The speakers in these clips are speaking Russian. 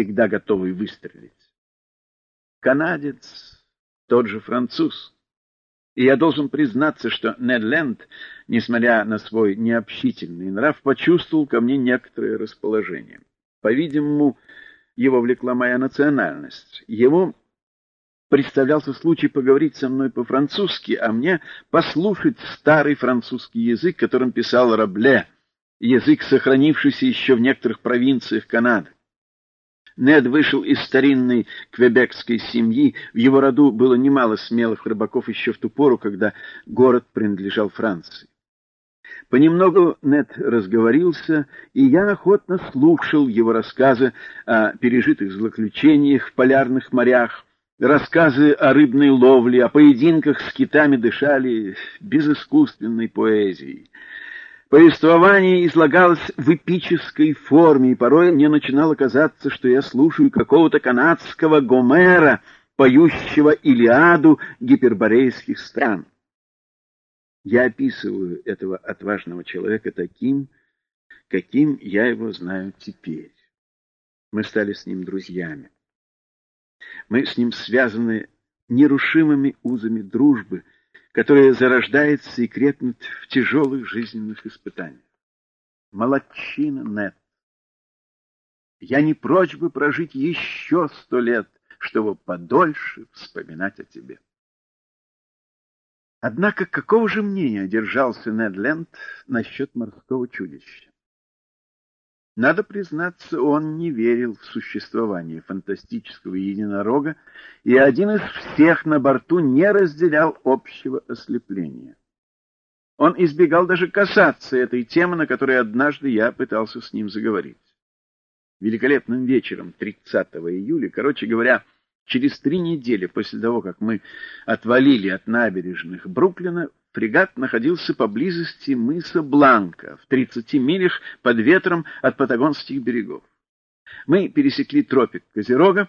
всегда готовый выстрелить. Канадец тот же француз. И я должен признаться, что Нед Ленд, несмотря на свой необщительный нрав, почувствовал ко мне некоторое расположение. По-видимому, его влекла моя национальность. Ему представлялся случай поговорить со мной по-французски, а мне послушать старый французский язык, которым писал Рабле, язык, сохранившийся еще в некоторых провинциях Канады. Нед вышел из старинной квебекской семьи, в его роду было немало смелых рыбаков еще в ту пору, когда город принадлежал Франции. Понемногу Нед разговорился, и я охотно слушал его рассказы о пережитых злоключениях в полярных морях, рассказы о рыбной ловле, о поединках с китами дышали безыскусственной поэзией. Повествование излагалось в эпической форме, и порой мне начинало казаться, что я слушаю какого-то канадского Гомера, поющего Илиаду гиперборейских стран. Я описываю этого отважного человека таким, каким я его знаю теперь. Мы стали с ним друзьями. Мы с ним связаны нерушимыми узами дружбы, которая зарождается и крепнет в тяжелых жизненных испытаниях. Молодчина, Нет. Я не прочь бы прожить еще сто лет, чтобы подольше вспоминать о тебе. Однако какого же мнения держался Нед Ленд насчет морского чудища? Надо признаться, он не верил в существование фантастического единорога, и один из всех на борту не разделял общего ослепления. Он избегал даже касаться этой темы, на которой однажды я пытался с ним заговорить. Великолепным вечером 30 июля, короче говоря, Через три недели после того, как мы отвалили от набережных Бруклина, фрегат находился поблизости мыса Бланка, в 30 милях под ветром от патагонских берегов. Мы пересекли тропик Козерога,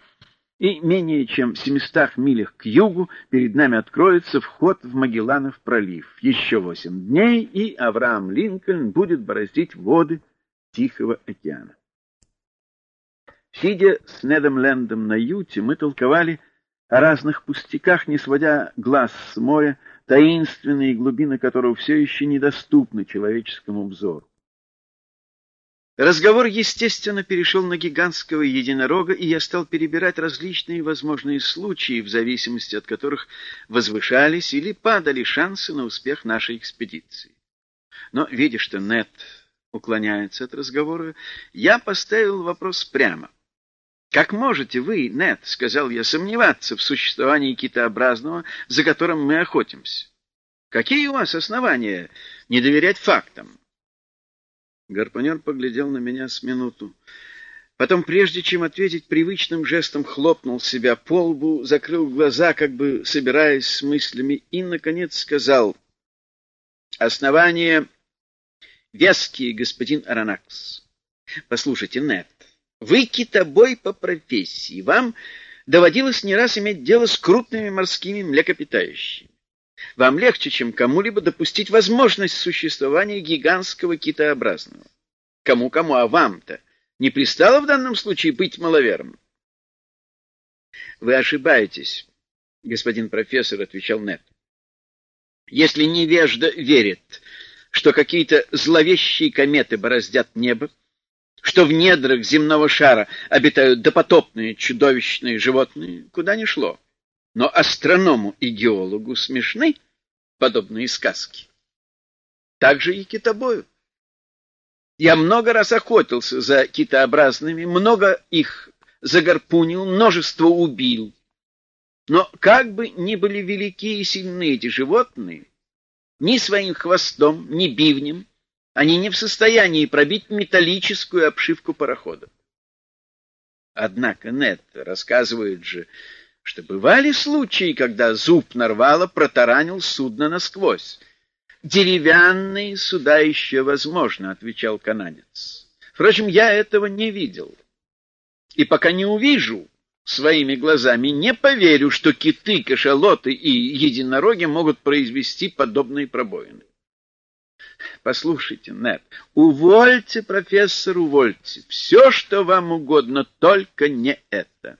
и менее чем в 700 милях к югу перед нами откроется вход в Магелланов пролив. Еще восемь дней, и Авраам Линкольн будет бороздить воды Тихого океана. Сидя с Недом Лендом на юте, мы толковали о разных пустяках, не сводя глаз с моря, таинственные глубины которого все еще недоступны человеческому взору. Разговор, естественно, перешел на гигантского единорога, и я стал перебирать различные возможные случаи, в зависимости от которых возвышались или падали шансы на успех нашей экспедиции. Но, видя, что Нед уклоняется от разговора, я поставил вопрос прямо — как можете вы, Нет, — сказал я, — сомневаться в существовании китообразного, за которым мы охотимся? Какие у вас основания не доверять фактам? Гарпонер поглядел на меня с минуту. Потом, прежде чем ответить, привычным жестом хлопнул себя по лбу, закрыл глаза, как бы собираясь с мыслями, и, наконец, сказал, «Основания веские, господин Аронакс. Послушайте, Нет, вы китобой по профессии. Вам доводилось не раз иметь дело с крупными морскими млекопитающими. Вам легче, чем кому-либо допустить возможность существования гигантского китообразного. Кому-кому, а вам-то не пристало в данном случае быть маловерным? Вы ошибаетесь, господин профессор, отвечал Нет. Если невежда верит, что какие-то зловещие кометы бороздят небо, что в недрах земного шара обитают допотопные чудовищные животные, куда ни шло. Но астроному и геологу смешны подобные сказки. Так же и китобою. Я много раз охотился за китообразными, много их загарпунил, множество убил. Но как бы ни были велики и сильны эти животные, ни своим хвостом, ни бивнем они не в состоянии пробить металлическую обшивку парохода. Однако Нет рассказывает же, что бывали случаи, когда зуб нарвала протаранил судно насквозь. «Деревянные суда еще возможно», — отвечал канадец. «Впрочем, я этого не видел. И пока не увижу своими глазами, не поверю, что киты, кашалоты и единороги могут произвести подобные пробоины. Послушайте, Нед, увольте, профессор, увольте. Все, что вам угодно, только не это.